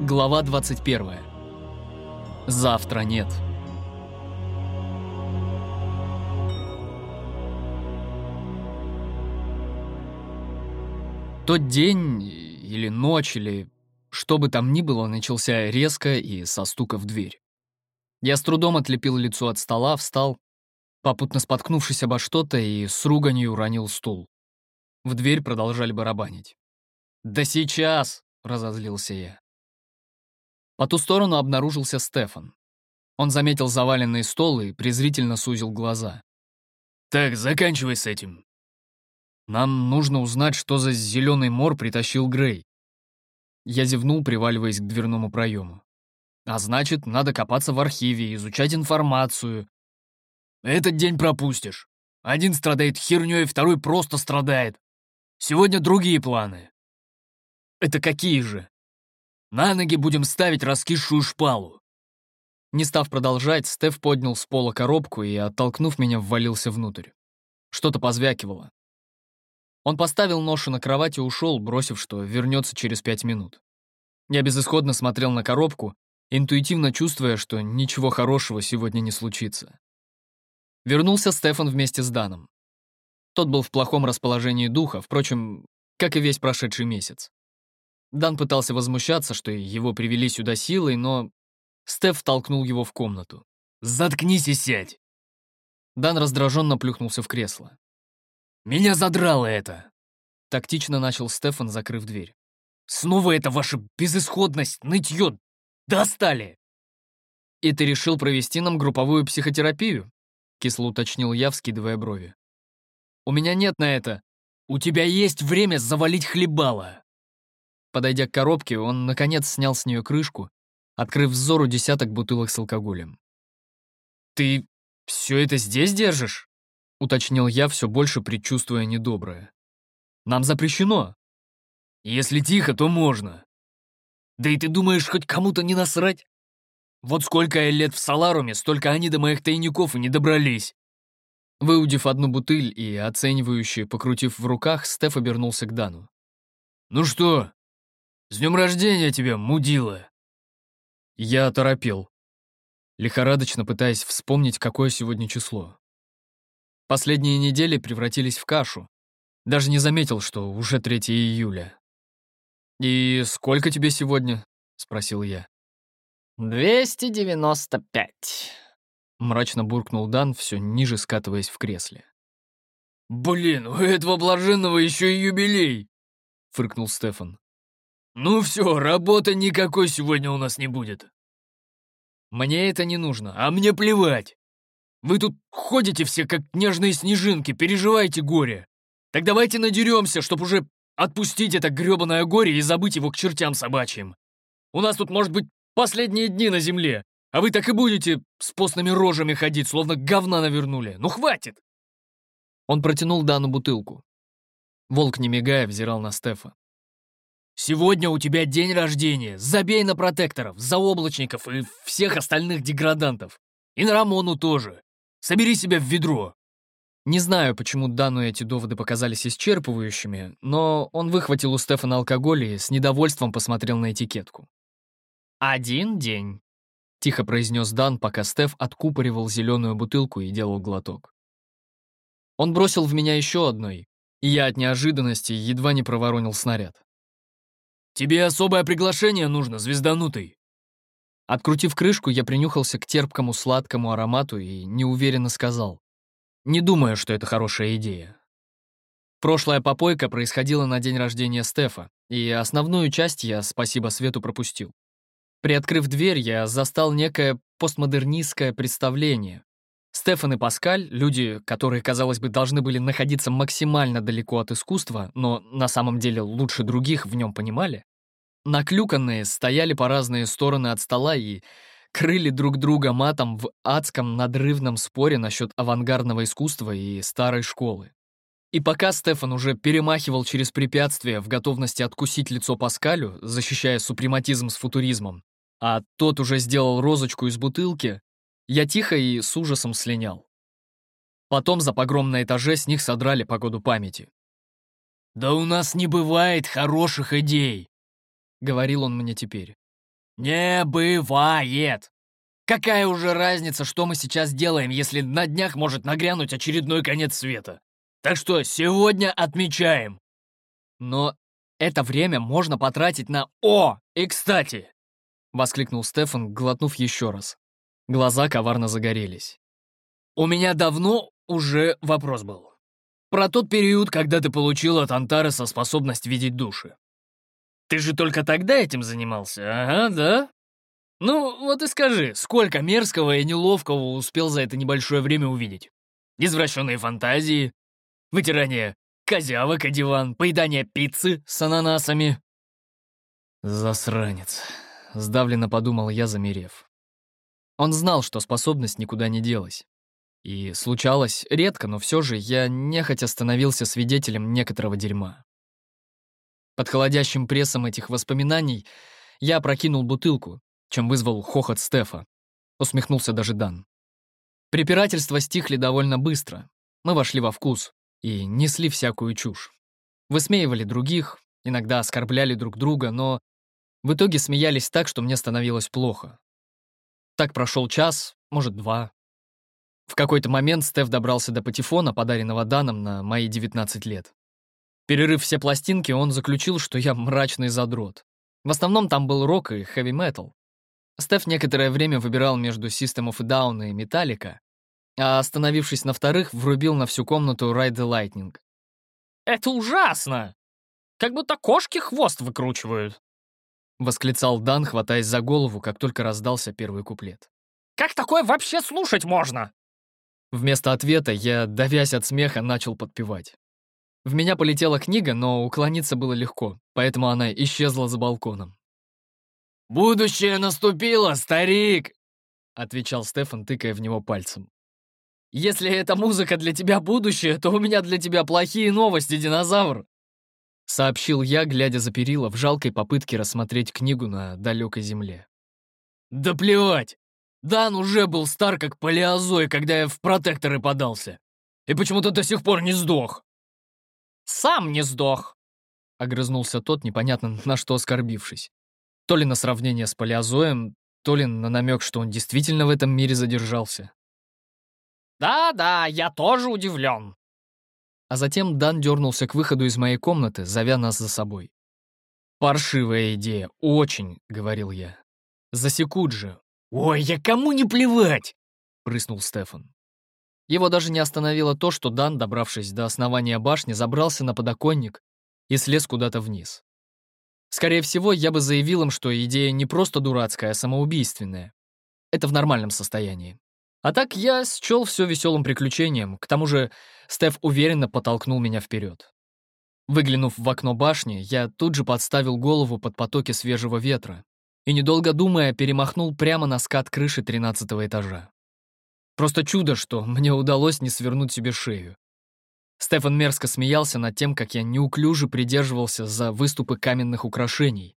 Глава 21. Завтра нет. Тот день или ночь, или что бы там ни было, начался резко и со стука в дверь. Я с трудом отлепил лицо от стола, встал, попутно споткнувшись обо что-то и с руганью уронил стул. В дверь продолжали барабанить. «Да сейчас!» — разозлился я. По ту сторону обнаружился Стефан. Он заметил заваленный стол и презрительно сузил глаза. «Так, заканчивай с этим». «Нам нужно узнать, что за зеленый мор притащил Грей». Я зевнул, приваливаясь к дверному проему. «А значит, надо копаться в архиве, изучать информацию». «Этот день пропустишь. Один страдает хернёй, второй просто страдает. Сегодня другие планы». «Это какие же?» На ноги будем ставить раскисшую шпалу. Не став продолжать, Стеф поднял с пола коробку и, оттолкнув меня, ввалился внутрь. Что-то позвякивало. Он поставил ношу на кровать и ушел, бросив, что вернется через пять минут. Я безысходно смотрел на коробку, интуитивно чувствуя, что ничего хорошего сегодня не случится. Вернулся Стефан вместе с Даном. Тот был в плохом расположении духа, впрочем, как и весь прошедший месяц. Дан пытался возмущаться, что его привели сюда силой, но Стеф толкнул его в комнату. «Заткнись и сядь!» Дан раздраженно плюхнулся в кресло. «Меня задрало это!» Тактично начал Стефан, закрыв дверь. «Снова это ваша безысходность, нытье! Достали!» «И ты решил провести нам групповую психотерапию?» Кисло уточнил я, вскидывая брови. «У меня нет на это. У тебя есть время завалить хлебало!» Подойдя к коробке, он, наконец, снял с нее крышку, открыв взору десяток бутылок с алкоголем. «Ты все это здесь держишь?» — уточнил я, все больше предчувствуя недоброе. «Нам запрещено». «Если тихо, то можно. Да и ты думаешь, хоть кому-то не насрать? Вот сколько я лет в Саларуме, столько они до моих тайников и не добрались». Выудив одну бутыль и оценивающе покрутив в руках, Стеф обернулся к Дану. «Ну что, с днем рождения тебя, мудила!» Я оторопел, лихорадочно пытаясь вспомнить, какое сегодня число. Последние недели превратились в кашу. Даже не заметил, что уже 3 июля. «И сколько тебе сегодня?» — спросил я. «295», — мрачно буркнул Дан, все ниже скатываясь в кресле. «Блин, у этого блаженного еще и юбилей!» — фыркнул Стефан. «Ну все, работы никакой сегодня у нас не будет». «Мне это не нужно, а мне плевать. Вы тут ходите все как нежные снежинки, переживаете горе. Так давайте надеремся, чтоб уже отпустить это грёбаное горе и забыть его к чертям собачьим. У нас тут, может быть, последние дни на земле, а вы так и будете с постными рожами ходить, словно говна навернули. Ну хватит!» Он протянул Дану бутылку. Волк, не мигая, взирал на Стефа. Сегодня у тебя день рождения. Забей на протекторов, заоблачников и всех остальных деградантов. И на Рамону тоже. Собери себя в ведро. Не знаю, почему Дану эти доводы показались исчерпывающими, но он выхватил у Стефана алкоголь и с недовольством посмотрел на этикетку. «Один день», — тихо произнес Дан, пока Стеф откупоривал зеленую бутылку и делал глоток. Он бросил в меня еще одной, и я от неожиданности едва не проворонил снаряд. «Тебе особое приглашение нужно, звезданутый!» Открутив крышку, я принюхался к терпкому сладкому аромату и неуверенно сказал. «Не думаю, что это хорошая идея». Прошлая попойка происходила на день рождения Стефа, и основную часть я, спасибо Свету, пропустил. Приоткрыв дверь, я застал некое постмодернистское представление. Стефан и Паскаль, люди, которые, казалось бы, должны были находиться максимально далеко от искусства, но на самом деле лучше других в нем понимали, Наклюканные стояли по разные стороны от стола и крыли друг друга матом в адском надрывном споре насчет авангардного искусства и старой школы. И пока Стефан уже перемахивал через препятствия в готовности откусить лицо Паскалю, защищая супрематизм с футуризмом, а тот уже сделал розочку из бутылки, я тихо и с ужасом слинял. Потом за погром на этаже с них содрали погоду памяти. «Да у нас не бывает хороших идей!» — говорил он мне теперь. «Не бывает! Какая уже разница, что мы сейчас делаем, если на днях может нагрянуть очередной конец света? Так что сегодня отмечаем!» «Но это время можно потратить на... О! И кстати!» — воскликнул Стефан, глотнув еще раз. Глаза коварно загорелись. «У меня давно уже вопрос был. Про тот период, когда ты получил от Антареса способность видеть души. Ты же только тогда этим занимался, ага, да? Ну, вот и скажи, сколько мерзкого и неловкого успел за это небольшое время увидеть? Извращенные фантазии, вытирание козявок и диван, поедание пиццы с ананасами. Засранец. Сдавленно подумал я, замерев. Он знал, что способность никуда не делась. И случалось редко, но все же я нехотя становился свидетелем некоторого дерьма. Под холодящим прессом этих воспоминаний я прокинул бутылку, чем вызвал хохот Стефа. Усмехнулся даже Дан. Препирательства стихли довольно быстро. Мы вошли во вкус и несли всякую чушь. Высмеивали других, иногда оскорбляли друг друга, но в итоге смеялись так, что мне становилось плохо. Так прошел час, может, два. В какой-то момент Стеф добрался до патефона, подаренного Даном на мои 19 лет. Перерыв все пластинки, он заключил, что я мрачный задрот. В основном там был рок и хэви-метал. Стеф некоторое время выбирал между System of Down и Metallica, а остановившись на вторых, врубил на всю комнату Ride the Lightning. «Это ужасно! Как будто кошки хвост выкручивают!» — восклицал Дан, хватаясь за голову, как только раздался первый куплет. «Как такое вообще слушать можно?» Вместо ответа я, давясь от смеха, начал подпевать. В меня полетела книга, но уклониться было легко, поэтому она исчезла за балконом. «Будущее наступило, старик!» — отвечал Стефан, тыкая в него пальцем. «Если эта музыка для тебя будущее, то у меня для тебя плохие новости, динозавр!» Сообщил я, глядя за перила в жалкой попытке рассмотреть книгу на далекой земле. «Да плевать! Дан уже был стар как палеозой, когда я в протекторы подался. И почему-то до сих пор не сдох. Сам не сдох. Огрызнулся тот, непонятно на что оскорбившись. То ли на сравнение с палеозоем, то ли на намек, что он действительно в этом мире задержался. «Да-да, я тоже удивлен». А затем Дан дернулся к выходу из моей комнаты, зовя нас за собой. «Паршивая идея, очень», — говорил я. «Засекут же, «Ой, я кому не плевать!» — прыснул Стефан. Его даже не остановило то, что Дан, добравшись до основания башни, забрался на подоконник и слез куда-то вниз. Скорее всего, я бы заявил им, что идея не просто дурацкая, а самоубийственная. Это в нормальном состоянии. А так я счел все веселым приключением, к тому же Стеф уверенно подтолкнул меня вперед. Выглянув в окно башни, я тут же подставил голову под потоки свежего ветра, и, недолго думая, перемахнул прямо на скат крыши тринадцатого этажа. Просто чудо, что мне удалось не свернуть себе шею. Стефан мерзко смеялся над тем, как я неуклюже придерживался за выступы каменных украшений,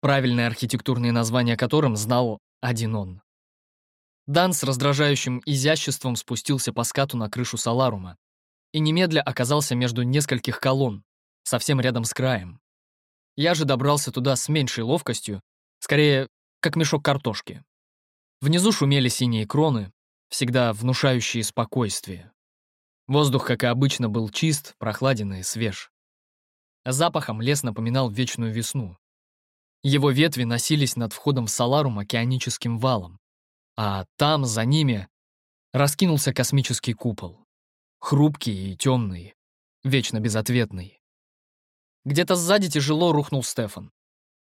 правильное архитектурное название которым знал один он. Дан с раздражающим изяществом спустился по скату на крышу Саларума и немедля оказался между нескольких колонн, совсем рядом с краем. Я же добрался туда с меньшей ловкостью Скорее, как мешок картошки. Внизу шумели синие кроны, всегда внушающие спокойствие. Воздух, как и обычно, был чист, прохладен и свеж. Запахом лес напоминал вечную весну. Его ветви носились над входом в Саларум океаническим валом, а там, за ними, раскинулся космический купол. Хрупкий и темный, вечно безответный. Где-то сзади тяжело рухнул Стефан.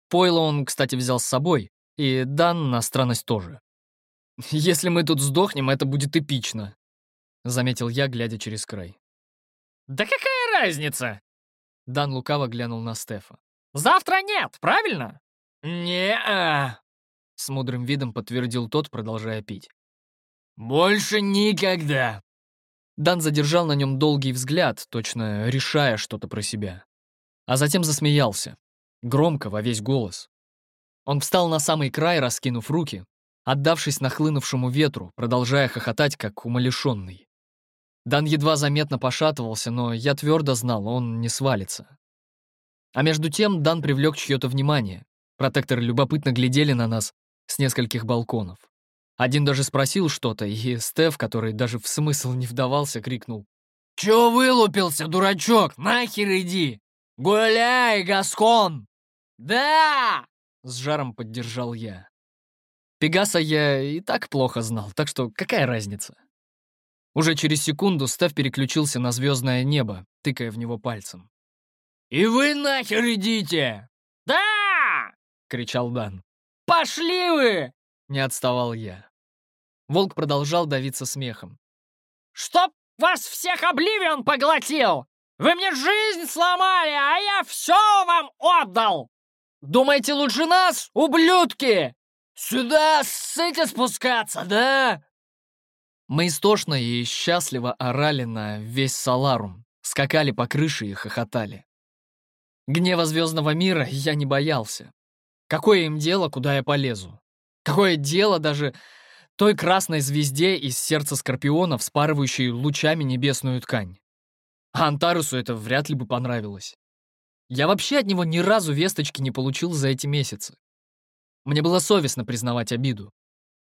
Пойло он, кстати, взял с собой, и Дан на странность тоже. «Если мы тут сдохнем, это будет эпично», — заметил я, глядя через край. «Да какая разница?» Дан лукаво глянул на Стефа. «Завтра нет, правильно?» «Не-а», — с мудрым видом подтвердил тот, продолжая пить. «Больше никогда». Дан задержал на нем долгий взгляд, точно решая что-то про себя. А затем засмеялся, Громко, во весь голос. Он встал на самый край, раскинув руки, отдавшись нахлынувшему ветру, продолжая хохотать, как умалишенный. Дан едва заметно пошатывался, но я твердо знал, он не свалится. А между тем Дан привлек чье-то внимание, Протекторы любопытно глядели на нас с нескольких балконов. Один даже спросил что-то, и Стеф, который даже в смысл не вдавался, крикнул. «Чё вылупился, дурачок? Нахер иди! Гуляй, Гаскон!» «Да!» — с жаром поддержал я. Пегаса я и так плохо знал, так что какая разница? Уже через секунду Стеф переключился на звездное небо, тыкая в него пальцем. «И вы нахер идите!» «Да!» — кричал Дан. «Пошли вы!» — не отставал я. Волк продолжал давиться смехом. «Чтоб вас всех Обливион поглотил! Вы мне жизнь сломали, а я все вам отдал! Думаете, лучше нас, ублюдки? Сюда ссыте спускаться, да?» Мы истошно и счастливо орали на весь Саларум, скакали по крыше и хохотали. Гнева звездного мира я не боялся. Какое им дело, куда я полезу? Какое дело даже той красной звезде из сердца скорпиона, вспарывающей лучами небесную ткань? А Антарусу это вряд ли бы понравилось. Я вообще от него ни разу весточки не получил за эти месяцы. Мне было совестно признавать обиду.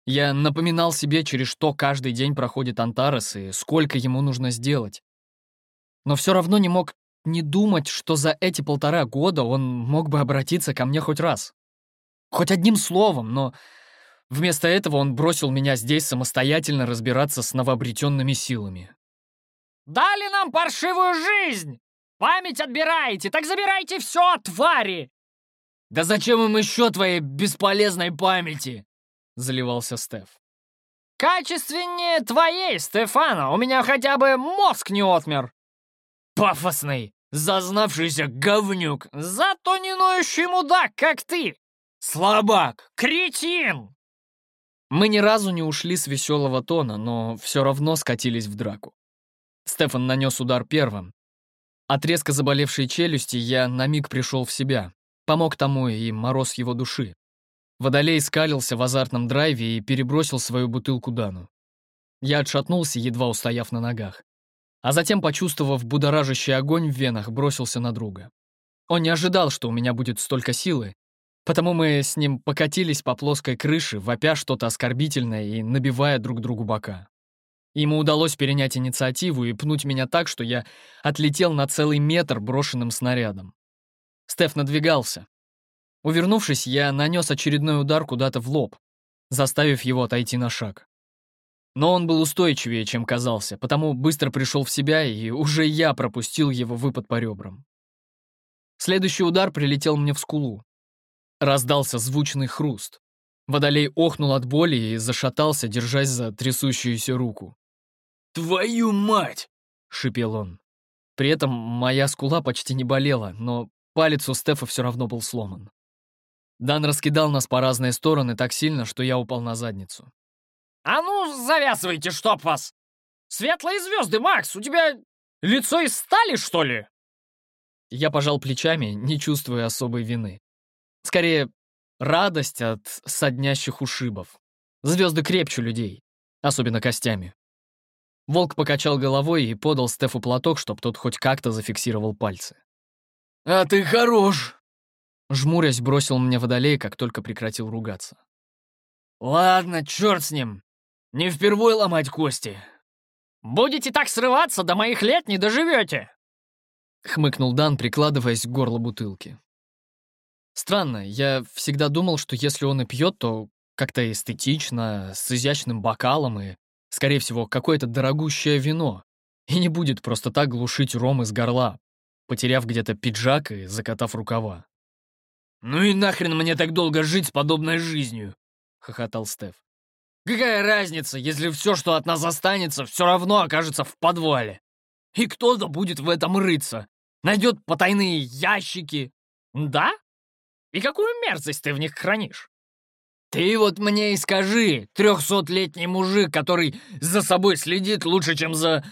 Я напоминал себе, через что каждый день проходит Антарес и сколько ему нужно сделать. Но все равно не мог не думать, что за эти полтора года он мог бы обратиться ко мне хоть раз. Хоть одним словом, но вместо этого он бросил меня здесь самостоятельно разбираться с новообретенными силами. «Дали нам паршивую жизнь! Память отбираете, так забирайте все, твари!» «Да зачем им еще твоей бесполезной памяти?» — заливался Стеф. «Качественнее твоей, Стефана, у меня хотя бы мозг не отмер!» «Пафосный, зазнавшийся говнюк, зато не ноющий мудак, как ты!» «Слабак! Кретин!» Мы ни разу не ушли с веселого тона, но все равно скатились в драку. Стефан нанес удар первым. От резко заболевшей челюсти я на миг пришел в себя. Помог тому и мороз его души. Водолей скалился в азартном драйве и перебросил свою бутылку Дану. Я отшатнулся, едва устояв на ногах. А затем, почувствовав будоражащий огонь в венах, бросился на друга. Он не ожидал, что у меня будет столько силы, потому мы с ним покатились по плоской крыше, вопя что-то оскорбительное и набивая друг другу бока. Ему удалось перенять инициативу и пнуть меня так, что я отлетел на целый метр брошенным снарядом. Стеф надвигался. Увернувшись, я нанес очередной удар куда-то в лоб, заставив его отойти на шаг. Но он был устойчивее, чем казался, потому быстро пришел в себя, и уже я пропустил его выпад по ребрам. Следующий удар прилетел мне в скулу. Раздался звучный хруст. Водолей охнул от боли и зашатался, держась за трясущуюся руку. «Твою мать!» — шипел он. При этом моя скула почти не болела, но Палец у Стефа все равно был сломан. Дан раскидал нас по разные стороны так сильно, что я упал на задницу. «А ну, завязывайте, чтоб вас! Светлые звезды, Макс, у тебя лицо из стали, что ли?» Я пожал плечами, не чувствуя особой вины. Скорее, радость от соднящих ушибов. Звезды крепче людей, особенно костями. Волк покачал головой и подал Стефу платок, чтобы тот хоть как-то зафиксировал пальцы. «А ты хорош!» Жмурясь, бросил мне водолей, как только прекратил ругаться. «Ладно, черт с ним. Не впервой ломать кости». «Будете так срываться, до моих лет не доживете!» Хмыкнул Дан, прикладываясь к горлу бутылки. Странно, я всегда думал, что если он и пьет, то как-то эстетично, с изящным бокалом и, скорее всего, какое-то дорогущее вино, и не будет просто так глушить ром из горла, потеряв где-то пиджак и закатав рукава. «Ну и нахрен мне так долго жить с подобной жизнью?» — хохотал Стеф. «Какая разница, если все, что от нас останется, все равно окажется в подвале? И кто-то будет в этом рыться, найдет потайные ящики». «Да? И какую мерзость ты в них хранишь?» «Ты вот мне и скажи, трехсотлетний мужик, который за собой следит лучше, чем за...»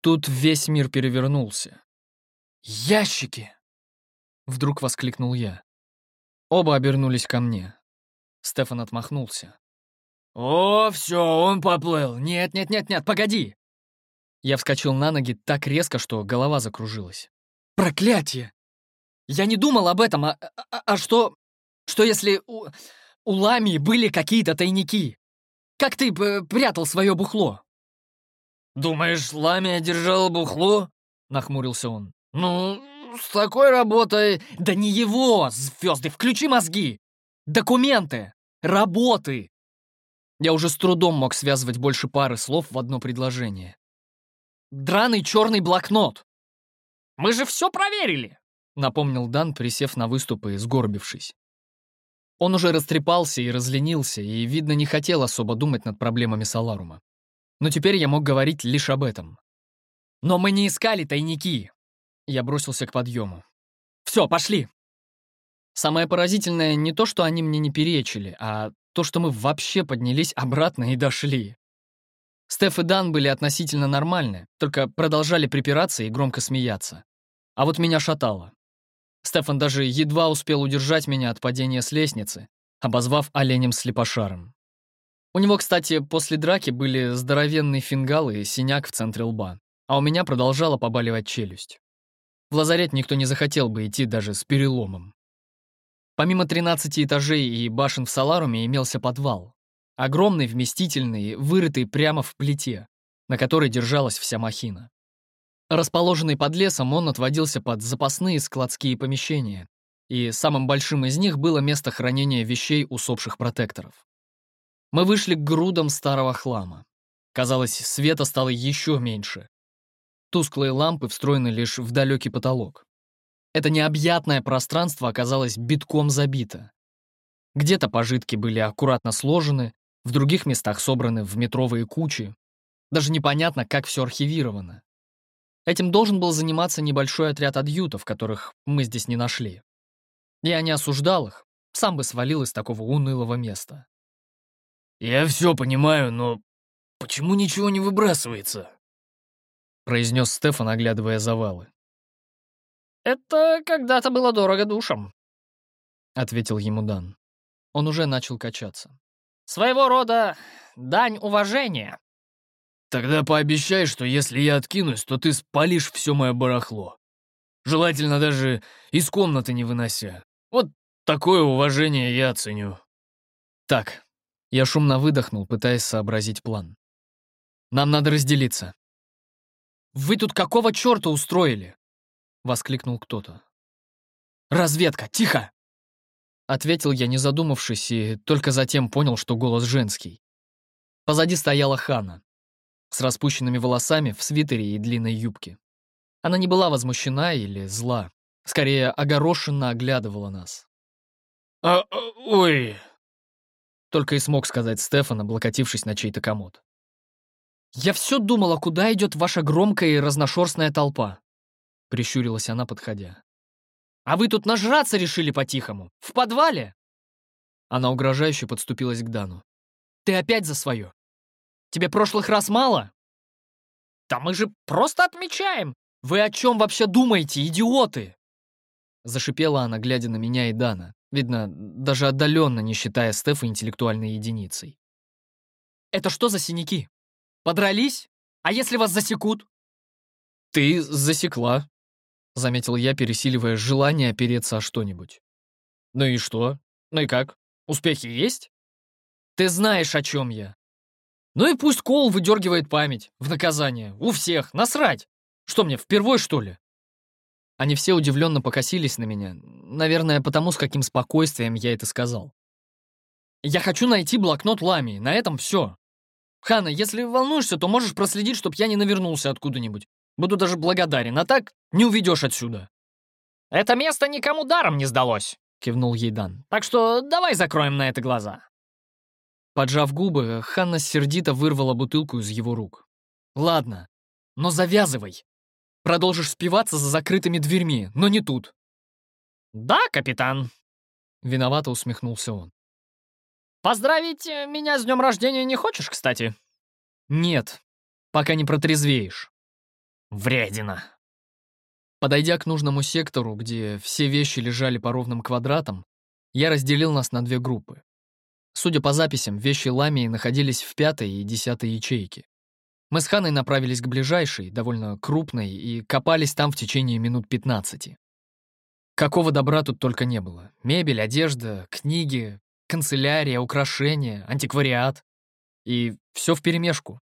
Тут весь мир перевернулся. «Ящики!» Вдруг воскликнул я. Оба обернулись ко мне. Стефан отмахнулся. «О, все, он поплыл! Нет, нет, нет, нет, погоди!» Я вскочил на ноги так резко, что голова закружилась. «Проклятие! Я не думал об этом, а, а, а что... Что если у, у Ламии были какие-то тайники? Как ты прятал свое бухло?» «Думаешь, Ламия держала бухло?» — нахмурился он. «Ну, с такой работой...» «Да не его, звезды, включи мозги! Документы! Работы!» Я уже с трудом мог связывать больше пары слов в одно предложение. «Драный черный блокнот!» «Мы же все проверили!» — напомнил Дан, присев на выступы и сгорбившись. Он уже растрепался и разленился, и, видно, не хотел особо думать над проблемами Саларума. Но теперь я мог говорить лишь об этом. «Но мы не искали тайники!» Я бросился к подъему. «Все, пошли!» Самое поразительное не то, что они мне не перечили, а то, что мы вообще поднялись обратно и дошли. Стеф и Дан были относительно нормальны, только продолжали припираться и громко смеяться. А вот меня шатало. Стефан даже едва успел удержать меня от падения с лестницы, обозвав оленем-слепошаром. У него, кстати, после драки были здоровенные фингалы и синяк в центре лба, а у меня продолжала побаливать челюсть. В лазарет никто не захотел бы идти даже с переломом. Помимо 13 этажей и башен в Саларуме имелся подвал. Огромный, вместительный, вырытый прямо в плите, на которой держалась вся махина. Расположенный под лесом, он отводился под запасные складские помещения, и самым большим из них было место хранения вещей усопших протекторов. Мы вышли к грудам старого хлама. Казалось, света стало еще меньше. Тусклые лампы встроены лишь в далекий потолок. Это необъятное пространство оказалось битком забито. Где-то пожитки были аккуратно сложены, в других местах собраны в метровые кучи. Даже непонятно, как все архивировано. Этим должен был заниматься небольшой отряд адъютов, которых мы здесь не нашли. Я не осуждал их, сам бы свалил из такого унылого места. «Я все понимаю, но почему ничего не выбрасывается?» произнес Стефан, оглядывая завалы. «Это когда-то было дорого душам», — ответил ему Дан. Он уже начал качаться. «Своего рода дань уважения». Тогда пообещай, что если я откинусь, то ты спалишь все мое барахло. Желательно даже из комнаты не вынося. Вот такое уважение я ценю. Так, я шумно выдохнул, пытаясь сообразить план. Нам надо разделиться. «Вы тут какого черта устроили?» — воскликнул кто-то. «Разведка, тихо!» Ответил я, не задумавшись, и только затем понял, что голос женский. Позади стояла Хана с распущенными волосами в свитере и длинной юбке. Она не была возмущена или зла, скорее огорошенно оглядывала нас. «А, ой!» Только и смог сказать Стефан, облокотившись на чей-то комод. «Я все думала, куда идет ваша громкая и разношерстная толпа», — прищурилась она, подходя. «А вы тут нажраться решили по-тихому? В подвале?» Она угрожающе подступилась к Дану. «Ты опять за свое? Тебе прошлых раз мало?» «Да мы же просто отмечаем!» «Вы о чем вообще думаете, идиоты?» Зашипела она, глядя на меня и Дана, видно, даже отдаленно не считая Стефа интеллектуальной единицей. «Это что за синяки? Подрались? А если вас засекут?» «Ты засекла», — заметил я, пересиливая желание опереться о что-нибудь. «Ну и что? Ну и как? Успехи есть?» «Ты знаешь, о чем я. Ну и пусть Кол выдергивает память в наказание. У всех. Насрать. Что мне, впервой, что ли? Они все удивленно покосились на меня. Наверное, потому, с каким спокойствием я это сказал. Я хочу найти блокнот Лами. На этом все. Хана, если волнуешься, то можешь проследить, чтоб я не навернулся откуда-нибудь. Буду даже благодарен, а так не уведешь отсюда. Это место никому даром не сдалось, кивнул Ейдан. Так что давай закроем на это глаза. Поджав губы, Ханна сердито вырвала бутылку из его рук. «Ладно, но завязывай. Продолжишь спиваться за закрытыми дверьми, но не тут». «Да, капитан», — виновато усмехнулся он. «Поздравить э, меня с днем рождения не хочешь, кстати?» «Нет, пока не протрезвеешь». «Вредина». Подойдя к нужному сектору, где все вещи лежали по ровным квадратам, я разделил нас на две группы. Судя по записям, вещи Ламии находились в пятой и десятой ячейке. Мы с Ханой направились к ближайшей, довольно крупной, и копались там в течение минут 15. Какого добра тут только не было. Мебель, одежда, книги, канцелярия, украшения, антиквариат. И все вперемешку.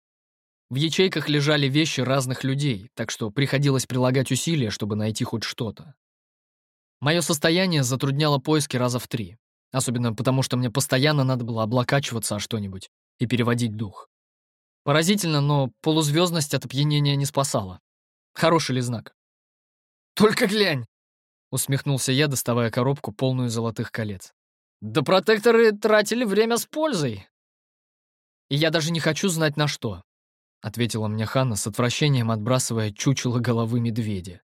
В ячейках лежали вещи разных людей, так что приходилось прилагать усилия, чтобы найти хоть что-то. Мое состояние затрудняло поиски раза в три, особенно потому что мне постоянно надо было облокачиваться о что-нибудь и переводить дух. Поразительно, но полузвездность от опьянения не спасала. Хороший ли знак? «Только глянь!» — усмехнулся я, доставая коробку, полную золотых колец. «Да протекторы тратили время с пользой!» «И я даже не хочу знать на что», — ответила мне Ханна с отвращением, отбрасывая чучело головы медведя.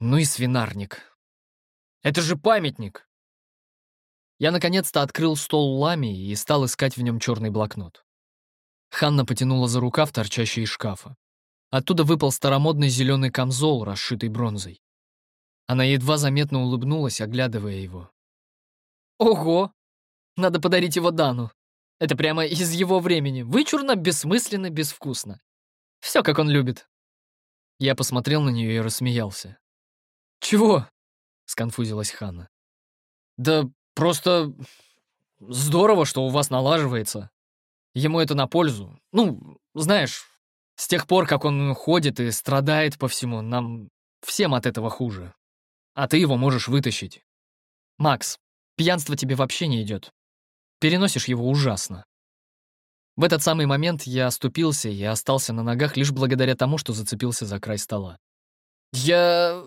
«Ну и свинарник. Это же памятник!» Я наконец-то открыл стол лами и стал искать в нем черный блокнот. Ханна потянула за рукав, торчащий из шкафа. Оттуда выпал старомодный зеленый камзол, расшитый бронзой. Она едва заметно улыбнулась, оглядывая его. «Ого! Надо подарить его Дану. Это прямо из его времени. Вычурно, бессмысленно, безвкусно. Все, как он любит». Я посмотрел на нее и рассмеялся. «Чего?» — сконфузилась Ханна. «Да просто здорово, что у вас налаживается. Ему это на пользу. Ну, знаешь, с тех пор, как он ходит и страдает по всему, нам всем от этого хуже. А ты его можешь вытащить. Макс, пьянство тебе вообще не идет. Переносишь его ужасно. В этот самый момент я оступился и остался на ногах лишь благодаря тому, что зацепился за край стола. Я...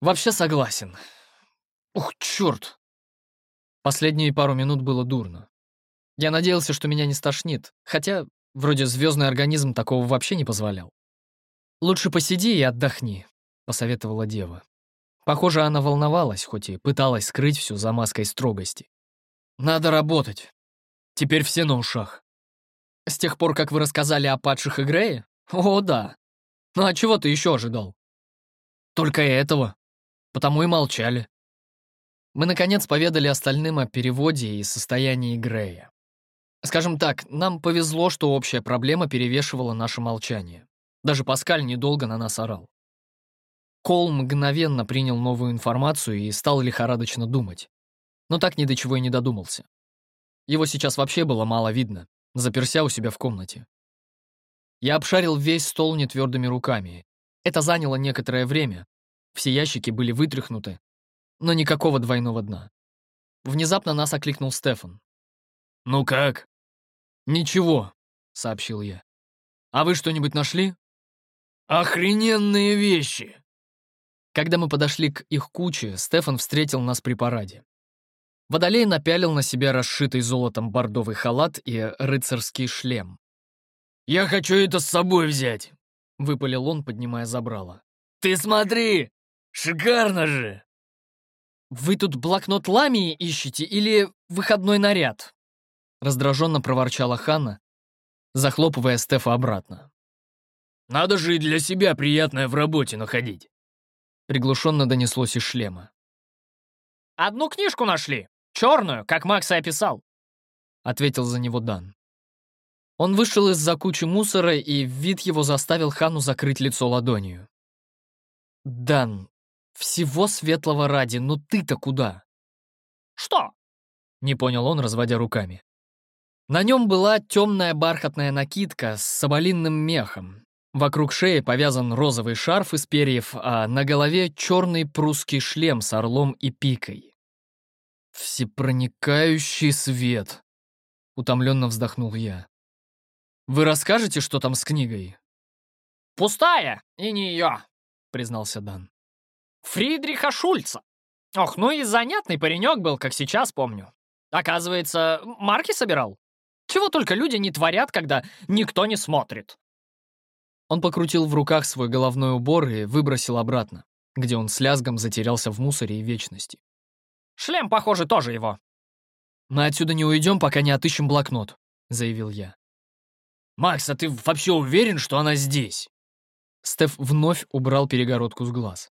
вообще согласен. Ух, черт! Последние пару минут было дурно. Я надеялся, что меня не стошнит, хотя вроде звездный организм такого вообще не позволял. «Лучше посиди и отдохни», — посоветовала дева. Похоже, она волновалась, хоть и пыталась скрыть всю за маской строгости. «Надо работать. Теперь все на ушах». «С тех пор, как вы рассказали о падших Игрее? О, да. Ну а чего ты еще ожидал?» «Только этого. Потому и молчали». Мы, наконец, поведали остальным о переводе и состоянии Грея. Скажем так, нам повезло, что общая проблема перевешивала наше молчание. Даже Паскаль недолго на нас орал. Кол мгновенно принял новую информацию и стал лихорадочно думать. Но так ни до чего и не додумался. Его сейчас вообще было мало видно, заперся у себя в комнате. Я обшарил весь стол нетвердыми руками. Это заняло некоторое время. Все ящики были вытряхнуты, но никакого двойного дна. Внезапно нас окликнул Стефан. «Ну как?» «Ничего», — сообщил я. «А вы что-нибудь нашли?» «Охрененные вещи!» Когда мы подошли к их куче, Стефан встретил нас при параде. Водолей напялил на себя расшитый золотом бордовый халат и рыцарский шлем. «Я хочу это с собой взять!» — выпалил он, поднимая забрало. «Ты смотри! Шикарно же!» «Вы тут блокнот ламии ищете или выходной наряд?» Раздраженно проворчала Ханна, захлопывая Стефа обратно. «Надо же и для себя приятное в работе находить!» Приглушенно донеслось из шлема. «Одну книжку нашли, черную, как Макс и описал», — ответил за него Дан. Он вышел из-за кучи мусора, и вид его заставил Хану закрыть лицо ладонью. «Дан, всего светлого ради, но ты-то куда?» «Что?» — не понял он, разводя руками. На нем была темная бархатная накидка с соболинным мехом. Вокруг шеи повязан розовый шарф из перьев, а на голове черный прусский шлем с орлом и пикой. «Всепроникающий свет!» — утомленно вздохнул я. «Вы расскажете, что там с книгой?» «Пустая, и не ее», — признался Дан. «Фридриха Шульца. Ох, ну и занятный паренек был, как сейчас помню. Оказывается, марки собирал. Чего только люди не творят, когда никто не смотрит. Он покрутил в руках свой головной убор и выбросил обратно, где он с лязгом затерялся в мусоре и вечности. «Шлем, похоже, тоже его». «Мы отсюда не уйдем, пока не отыщем блокнот», — заявил я. «Макс, а ты вообще уверен, что она здесь?» Стеф вновь убрал перегородку с глаз.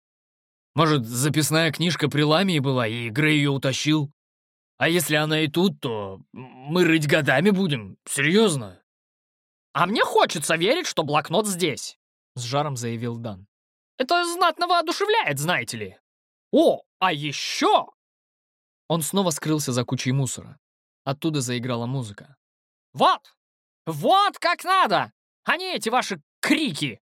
«Может, записная книжка при ламии была, и Грей ее утащил?» А если она и тут, то мы рыть годами будем. Серьезно. А мне хочется верить, что блокнот здесь, с жаром заявил Дан. Это знатно воодушевляет, знаете ли. О, а еще! Он снова скрылся за кучей мусора. Оттуда заиграла музыка. Вот! Вот как надо! Не эти ваши крики!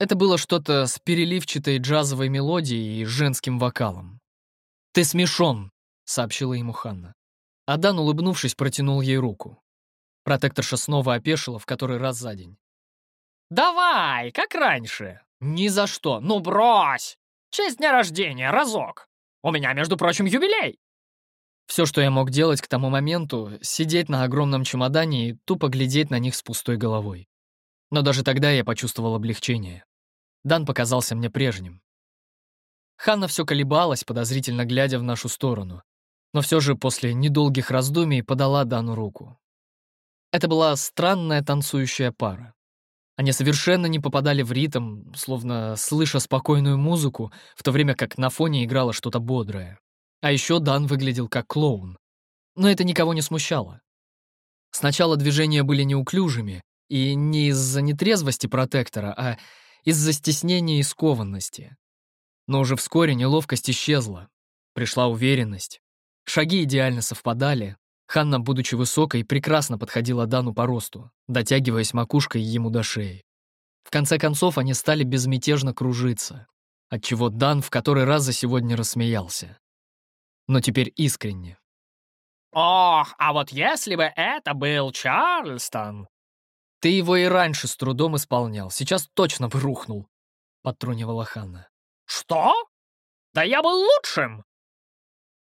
Это было что-то с переливчатой джазовой мелодией и женским вокалом. «Ты смешон», — сообщила ему Ханна. Адан, улыбнувшись, протянул ей руку. Протекторша снова опешила в который раз за день. «Давай, как раньше!» «Ни за что! Ну брось! Честь дня рождения, разок! У меня, между прочим, юбилей!» Все, что я мог делать к тому моменту, сидеть на огромном чемодане и тупо глядеть на них с пустой головой. Но даже тогда я почувствовал облегчение. Дан показался мне прежним. Ханна все колебалась, подозрительно глядя в нашу сторону, но все же после недолгих раздумий подала Дану руку. Это была странная танцующая пара. Они совершенно не попадали в ритм, словно слыша спокойную музыку, в то время как на фоне играло что-то бодрое. А еще Дан выглядел как клоун. Но это никого не смущало. Сначала движения были неуклюжими, и не из-за нетрезвости протектора, а из-за стеснения и скованности. Но уже вскоре неловкость исчезла. Пришла уверенность. Шаги идеально совпадали, Ханна, будучи высокой, прекрасно подходила Дану по росту, дотягиваясь макушкой ему до шеи. В конце концов, они стали безмятежно кружиться, отчего Дан в который раз за сегодня рассмеялся. Но теперь искренне. «Ох, а вот если бы это был Чарльстон!» «Ты его и раньше с трудом исполнял, сейчас точно бы рухнул», — подтрунивала Ханна. «Что? Да я был лучшим!»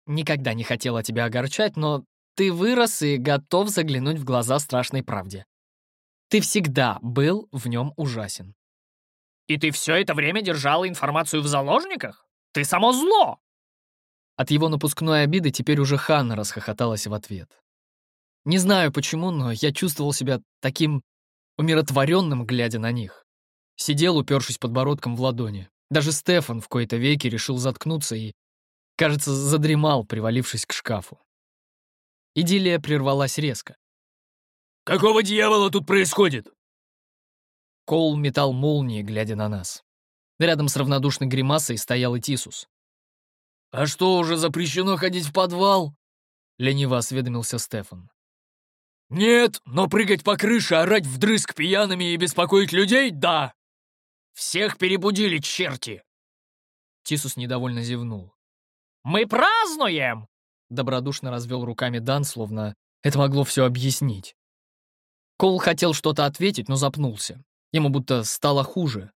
«Никогда не хотела тебя огорчать, но ты вырос и готов заглянуть в глаза страшной правде. Ты всегда был в нем ужасен. И ты все это время держала информацию в заложниках? Ты само зло!» От его напускной обиды теперь уже Ханна расхохоталась в ответ. Не знаю почему, но я чувствовал себя таким умиротворенным, глядя на них. Сидел, упершись подбородком в ладони. Даже Стефан в кои-то веки решил заткнуться и, кажется, задремал, привалившись к шкафу. Идиллия прервалась резко. «Какого дьявола тут происходит?» Коул метал молнии, глядя на нас. Рядом с равнодушной гримасой стоял и Тисус. «А что, уже запрещено ходить в подвал?» — лениво осведомился Стефан. «Нет, но прыгать по крыше, орать вдрызг пьяными и беспокоить людей — да! Всех перебудили, черти!» Тисус недовольно зевнул. «Мы празднуем!» Добродушно развел руками Дан, словно это могло все объяснить. Кол хотел что-то ответить, но запнулся. Ему будто стало хуже.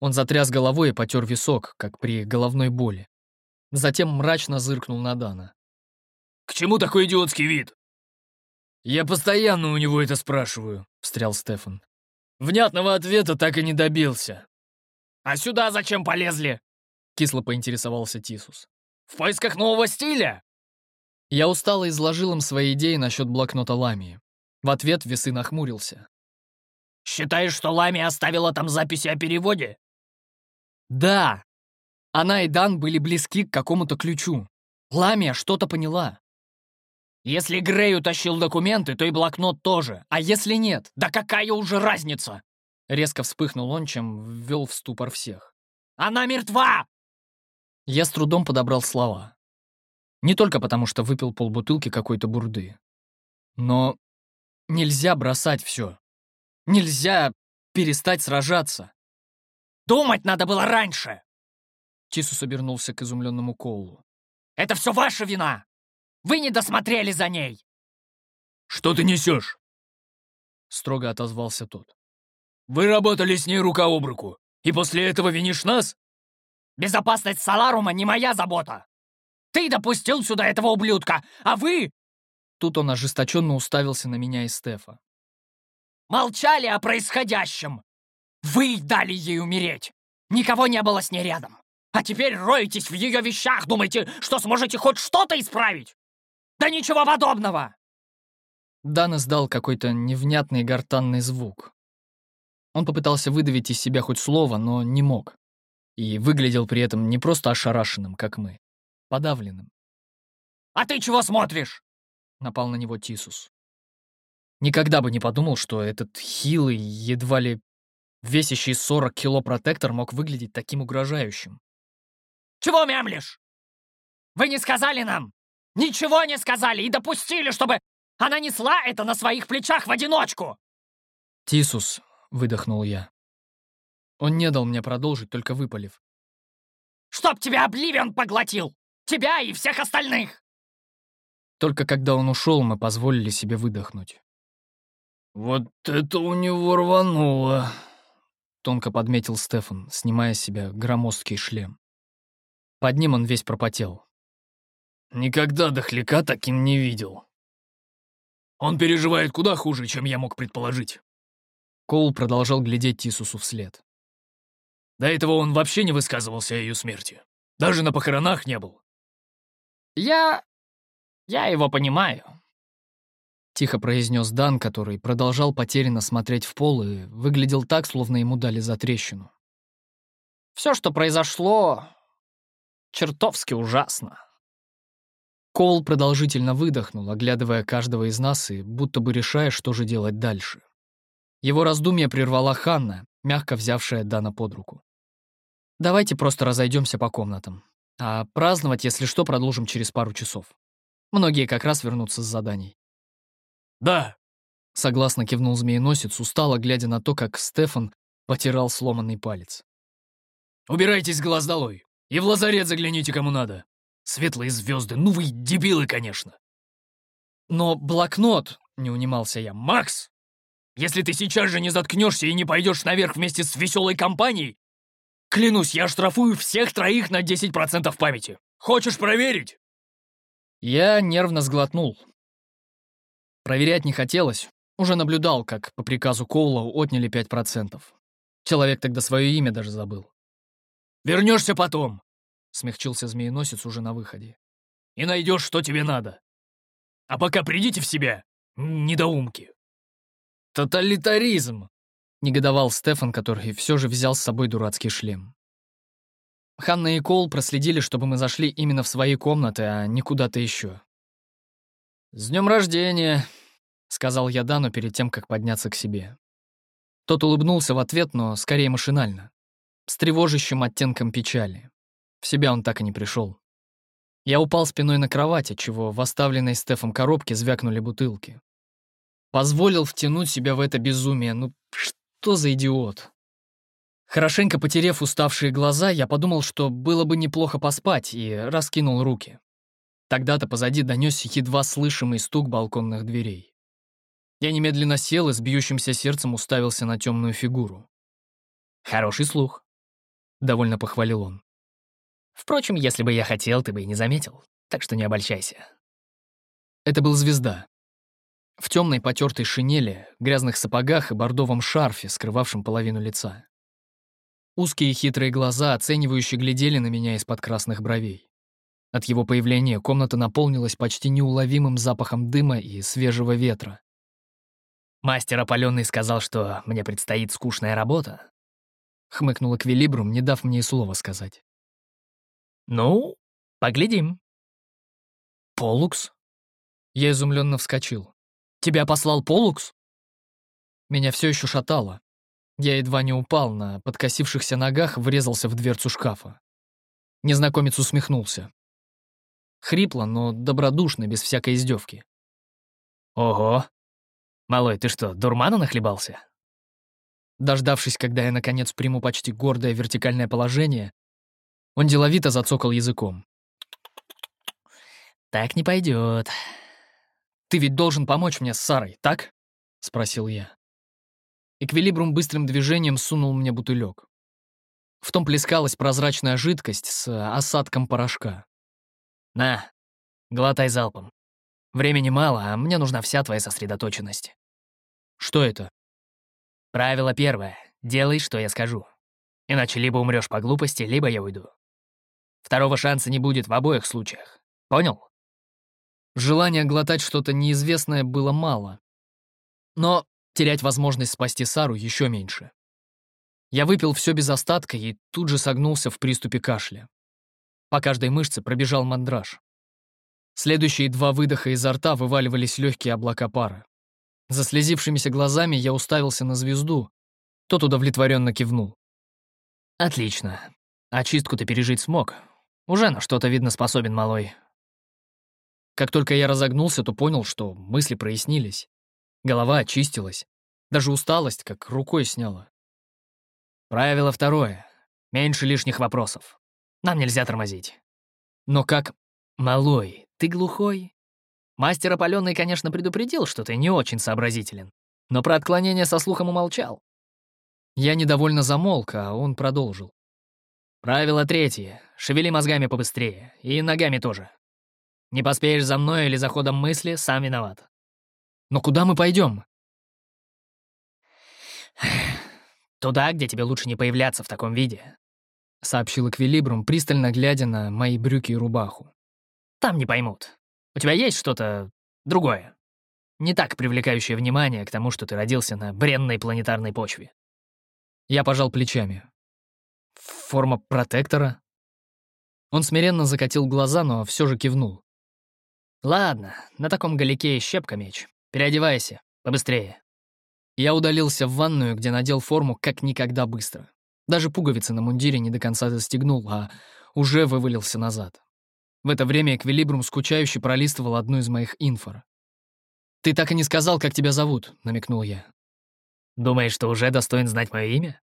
Он затряс головой и потер висок, как при головной боли. Затем мрачно зыркнул на Дана. «К чему такой идиотский вид?» «Я постоянно у него это спрашиваю», — встрял Стефан. «Внятного ответа так и не добился». «А сюда зачем полезли?» — кисло поинтересовался Тисус. «В поисках нового стиля?» Я устало изложил им свои идеи насчет блокнота Ламии. В ответ Весы нахмурился. «Считаешь, что Лами оставила там записи о переводе?» «Да!» Она и Дан были близки к какому-то ключу. Ламия что-то поняла. «Если Грей утащил документы, то и блокнот тоже. А если нет? Да какая уже разница?» Резко вспыхнул он, чем ввел в ступор всех. «Она мертва!» Я с трудом подобрал слова. Не только потому, что выпил полбутылки какой-то бурды. Но нельзя бросать все. Нельзя перестать сражаться. «Думать надо было раньше!» Тисус обернулся к изумленному Коулу. «Это все ваша вина! Вы не досмотрели за ней!» «Что ты несешь?» Строго отозвался тот. «Вы работали с ней рука об руку, и после этого винишь нас?» «Безопасность Саларума не моя забота!» Ты допустил сюда этого ублюдка, а вы...» Тут он ожесточенно уставился на меня и Стефа. «Молчали о происходящем! Вы дали ей умереть! Никого не было с ней рядом! А теперь роетесь в ее вещах, думаете, что сможете хоть что-то исправить? Да ничего подобного!» Дан издал какой-то невнятный гортанный звук. Он попытался выдавить из себя хоть слово, но не мог. И выглядел при этом не просто ошарашенным, как мы, подавленным. «А ты чего смотришь?» — напал на него Тисус. Никогда бы не подумал, что этот хилый, едва ли весящий 40 кило протектор мог выглядеть таким угрожающим. Чего мямлишь? Вы не сказали нам? Ничего не сказали и допустили, чтобы она несла это на своих плечах в одиночку!» «Тисус», — выдохнул я. Он не дал мне продолжить, только выпалив. «Чтоб тебя Обливион поглотил! Тебя и всех остальных!» Только когда он ушел, мы позволили себе выдохнуть. «Вот это у него рвануло!» — тонко подметил Стефан, снимая с себя громоздкий шлем. Под ним он весь пропотел. «Никогда дохляка таким не видел. Он переживает куда хуже, чем я мог предположить». Коул продолжал глядеть Тисусу вслед. До этого он вообще не высказывался о ее смерти. Даже на похоронах не был. «Я... я его понимаю», — тихо произнес Дан, который продолжал потерянно смотреть в пол и выглядел так, словно ему дали за трещину. «Все, что произошло, чертовски ужасно». Коул продолжительно выдохнул, оглядывая каждого из нас и будто бы решая, что же делать дальше. Его раздумье прервала Ханна, мягко взявшая Дана под руку. Давайте просто разойдемся по комнатам. А праздновать, если что, продолжим через пару часов. Многие как раз вернутся с заданий. «Да», — согласно кивнул змееносец, устало глядя на то, как Стефан потирал сломанный палец. «Убирайтесь глаз долой и в лазарет загляните, кому надо. Светлые звезды, ну вы дебилы, конечно». «Но блокнот», — не унимался я, — «Макс, если ты сейчас же не заткнешься и не пойдешь наверх вместе с веселой компанией, Клянусь, я штрафую всех троих на 10% памяти. Хочешь проверить?» Я нервно сглотнул. Проверять не хотелось. Уже наблюдал, как по приказу Коула отняли 5%. Человек тогда свое имя даже забыл. Вернешься потом», — смягчился змееносец уже на выходе. «И найдешь, что тебе надо. А пока придите в себя, недоумки». «Тоталитаризм!» — негодовал Стефан, который все же взял с собой дурацкий шлем. Ханна и Кол проследили, чтобы мы зашли именно в свои комнаты, а не куда-то еще. «С днем рождения!» — сказал я Дану перед тем, как подняться к себе. Тот улыбнулся в ответ, но скорее машинально, с тревожащим оттенком печали. В себя он так и не пришел. Я упал спиной на кровать, отчего в оставленной Стефом коробке звякнули бутылки. Позволил втянуть себя в это безумие. Ну, что за идиот? Хорошенько потерев уставшие глаза, я подумал, что было бы неплохо поспать, и раскинул руки. Тогда-то позади донесся едва слышимый стук балконных дверей. Я немедленно сел и с бьющимся сердцем уставился на темную фигуру. «Хороший слух», — довольно похвалил он. «Впрочем, если бы я хотел, ты бы и не заметил, так что не обольщайся». Это был звезда. В темной потертой шинели, грязных сапогах и бордовом шарфе, скрывавшем половину лица. Узкие хитрые глаза, оценивающие, глядели на меня из-под красных бровей. От его появления комната наполнилась почти неуловимым запахом дыма и свежего ветра. «Мастер опаленный сказал, что мне предстоит скучная работа», — хмыкнул Эквилибрум, не дав мне и слова сказать. «Ну, поглядим». «Полукс?» Я изумленно вскочил. Тебя послал Полукс?» Меня все еще шатало. Я едва не упал, на подкосившихся ногах врезался в дверцу шкафа. Незнакомец усмехнулся. Хрипло, но добродушно, без всякой издевки. «Ого! Малой, ты что, дурмана нахлебался?» Дождавшись, когда я, наконец, приму почти гордое вертикальное положение, он деловито зацокал языком. «Так не пойдет. «Ты ведь должен помочь мне с Сарой, так?» — спросил я. Эквилибрум быстрым движением сунул мне бутылек. В том плескалась прозрачная жидкость с осадком порошка. «На, глотай залпом. Времени мало, а мне нужна вся твоя сосредоточенность». «Что это?» «Правило первое. Делай, что я скажу. Иначе либо умрешь по глупости, либо я уйду. Второго шанса не будет в обоих случаях. Понял?» Желания глотать что-то неизвестное было мало. Но терять возможность спасти Сару еще меньше. Я выпил все без остатка и тут же согнулся в приступе кашля. По каждой мышце пробежал мандраж. Следующие два выдоха изо рта вываливались легкие облака пара. За слезившимися глазами я уставился на звезду. Тот удовлетворенно кивнул. «Отлично. Очистку ты пережить смог. Уже на что-то, видно, способен, малой. Как только я разогнулся, то понял, что мысли прояснились. Голова очистилась. Даже усталость как рукой сняла. Правило второе. Меньше лишних вопросов. Нам нельзя тормозить. Но как... Малой, ты глухой? Мастер опаленный, конечно, предупредил, что ты не очень сообразителен, но про отклонение со слухом умолчал. Я недовольно замолк, а он продолжил. Правило третье. Шевели мозгами побыстрее. И ногами тоже. Не поспеешь за мной или за ходом мысли, сам виноват. Но куда мы пойдем? Туда, где тебе лучше не появляться в таком виде, сообщил Эквилибрум, пристально глядя на мои брюки и рубаху. Там не поймут. У тебя есть что-то другое. Не так привлекающее внимание к тому, что ты родился на бренной планетарной почве. Я пожал плечами. Форма протектора? Он смиренно закатил глаза, но все же кивнул. Ладно, на таком галике щепка меч. Переодевайся, побыстрее. Я удалился в ванную, где надел форму как никогда быстро. Даже пуговицы на мундире не до конца застегнул, а уже вывалился назад. В это время Эквилибрум скучающе пролистывал одну из моих инфор. «Ты так и не сказал, как тебя зовут», — намекнул я. «Думаешь, что уже достоин знать мое имя?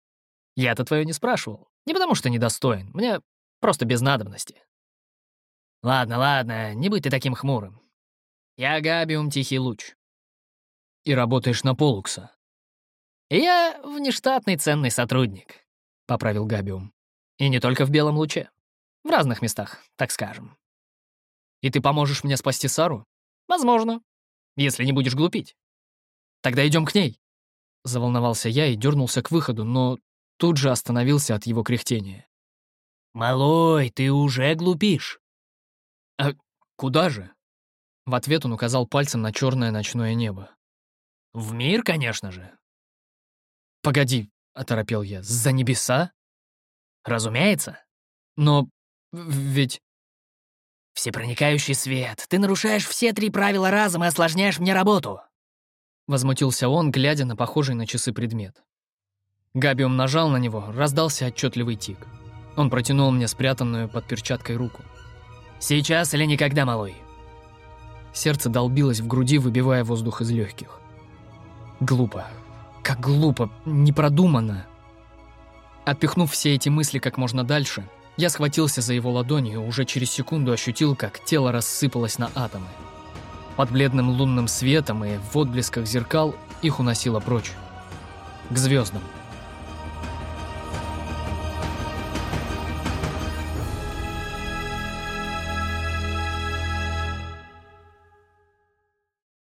Я-то твое не спрашивал. Не потому что недостоин, мне просто без надобности. Ладно, ладно, не будь ты таким хмурым. Я Габиум Тихий Луч. И работаешь на Полукса. Я внештатный ценный сотрудник, — поправил Габиум. И не только в Белом Луче. В разных местах, так скажем. И ты поможешь мне спасти Сару? Возможно, если не будешь глупить. Тогда идем к ней. Заволновался я и дернулся к выходу, но тут же остановился от его кряхтения. «Малой, ты уже глупишь!» «А куда же?» В ответ он указал пальцем на черное ночное небо. «В мир, конечно же». «Погоди», — оторопел я, — «за небеса?» «Разумеется». «Но ведь...» «Всепроникающий свет, ты нарушаешь все три правила разом и осложняешь мне работу!» Возмутился он, глядя на похожий на часы предмет. Габиум нажал на него, раздался отчетливый тик. Он протянул мне спрятанную под перчаткой руку. «Сейчас или никогда, малой?» Сердце долбилось в груди, выбивая воздух из легких. Глупо. Как глупо, непродуманно. Отпихнув все эти мысли как можно дальше, я схватился за его ладони и уже через секунду ощутил, как тело рассыпалось на атомы. Под бледным лунным светом и в отблесках зеркал их уносило прочь. К звездам.